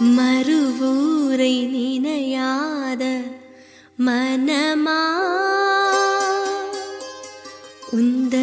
மறுவூரை நினையாத மனமா? உந்த